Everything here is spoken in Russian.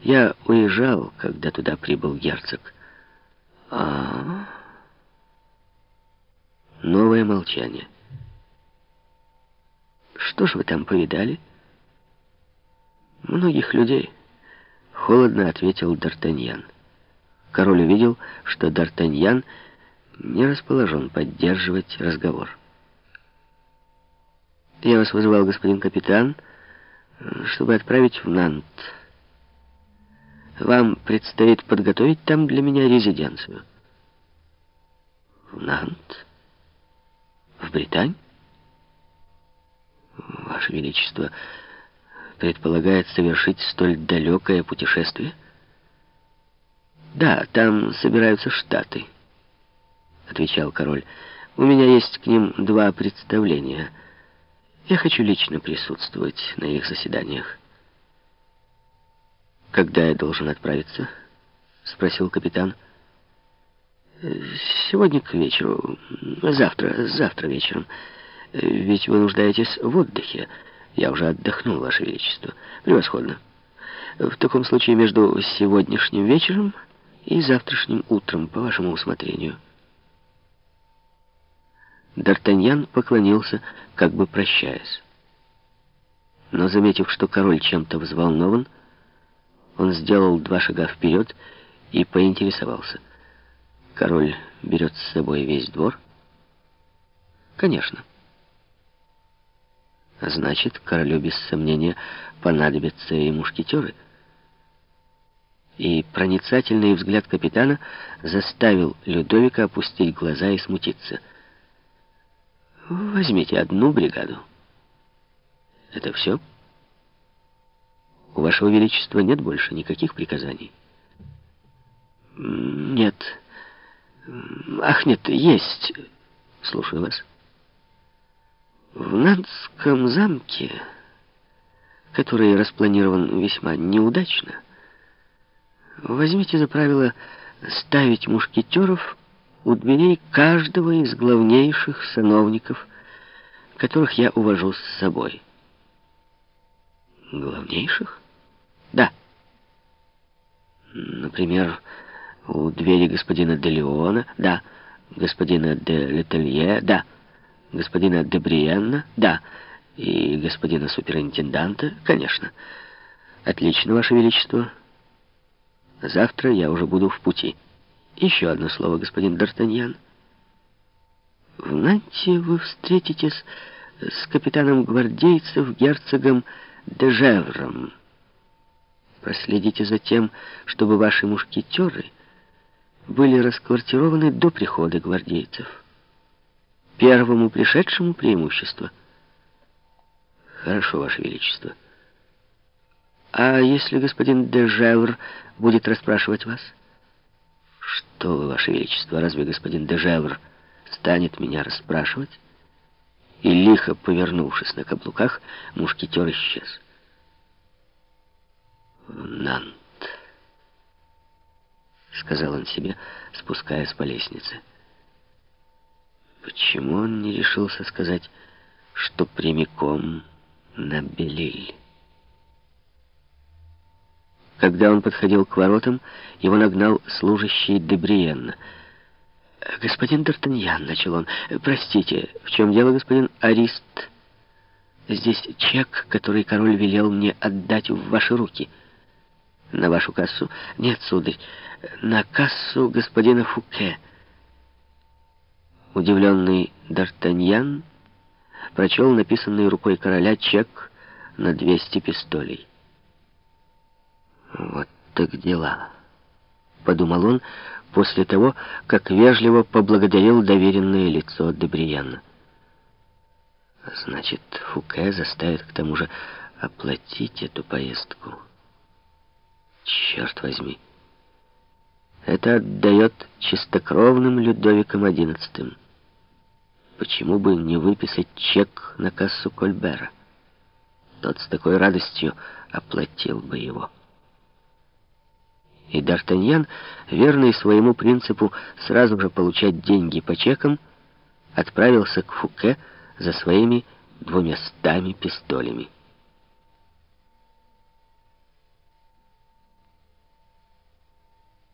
Я уезжал, когда туда прибыл герцог. А, Новое молчание. Что ж вы там повидали? Многих людей. Холодно ответил Д'Артаньян. Король увидел, что Д'Артаньян не расположен поддерживать разговор. «Я вас вызывал, господин капитан, чтобы отправить в Нант. Вам предстоит подготовить там для меня резиденцию». «В Нант? В Британь?» «Ваше Величество предполагает совершить столь далекое путешествие?» «Да, там собираются штаты», — отвечал король. «У меня есть к ним два представления». Я хочу лично присутствовать на их заседаниях. «Когда я должен отправиться?» — спросил капитан. «Сегодня к вечеру. Завтра, завтра вечером. Ведь вы нуждаетесь в отдыхе. Я уже отдохнул, Ваше Величество. Превосходно. В таком случае между сегодняшним вечером и завтрашним утром, по вашему усмотрению». Д'Артаньян поклонился, как бы прощаясь. Но, заметив, что король чем-то взволнован, он сделал два шага вперед и поинтересовался. «Король берет с собой весь двор?» «Конечно». «Значит, королю, без сомнения, понадобятся и мушкетеры». И проницательный взгляд капитана заставил Людовика опустить глаза и смутиться – Возьмите одну бригаду. Это все? У вашего величества нет больше никаких приказаний? Нет. Ах, нет, есть. Слушаю вас. В Нанском замке, который распланирован весьма неудачно, возьмите за правило ставить мушкетеров у дверей каждого из главнейших сановников, которых я увожу с собой. Главнейших? Например, у двери господина де Леона, да. Господина де Летелье, да. Господина де Бриенна, да. И господина суперинтенданта, конечно. Отлично, Ваше Величество. Завтра я уже буду в пути. Еще одно слово, господин Д'Артаньян. В Нанте вы встретитесь с капитаном гвардейцев герцогом Дежевром. Проследите за тем, чтобы ваши мушкетеры были расквартированы до прихода гвардейцев. Первому пришедшему преимущество. Хорошо, Ваше Величество. А если господин Дежевр будет расспрашивать вас? — «Что вы, Ваше Величество, разве господин Дежевр станет меня расспрашивать?» И лихо повернувшись на каблуках, мушкетер исчез. «Нант», — сказал он себе, спускаясь по лестнице. Почему он не решился сказать, что прямиком на Белиль? Когда он подходил к воротам, его нагнал служащий Дебриен. «Господин Д'Артаньян», — начал он, — «простите, в чем дело, господин Арист? Здесь чек, который король велел мне отдать в ваши руки». «На вашу кассу?» «Нет, сударь, на кассу господина Фуке». Удивленный Д'Артаньян прочел написанный рукой короля чек на 200 пистолей. «Вот так дела», — подумал он после того, как вежливо поблагодарил доверенное лицо Дебрияна. «Значит, Фуке заставит к тому же оплатить эту поездку. Черт возьми!» Это отдает чистокровным Людовиком XI. Почему бы не выписать чек на кассу Кольбера? Тот с такой радостью оплатил бы его. И Д'Артаньян, верный своему принципу сразу же получать деньги по чекам, отправился к Фуке за своими двумястами пистолями.